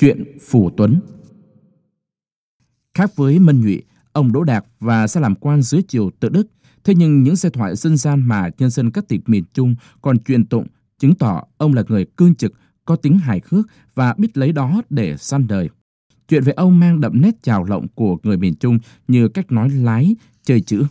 Chuyện Phủ Tuấn Khác với Mân Nhụy, ông Đỗ Đạt và sẽ làm quan dưới triều tự Đức, thế nhưng những xe thoại dân gian mà nhân dân các tỉnh miền Trung còn truyền tụng chứng tỏ ông là người cương trực, có tính hài hước và biết lấy đó để săn đời. Chuyện về ông mang đậm nét trào lộng của người miền Trung như cách nói lái, chơi chữ.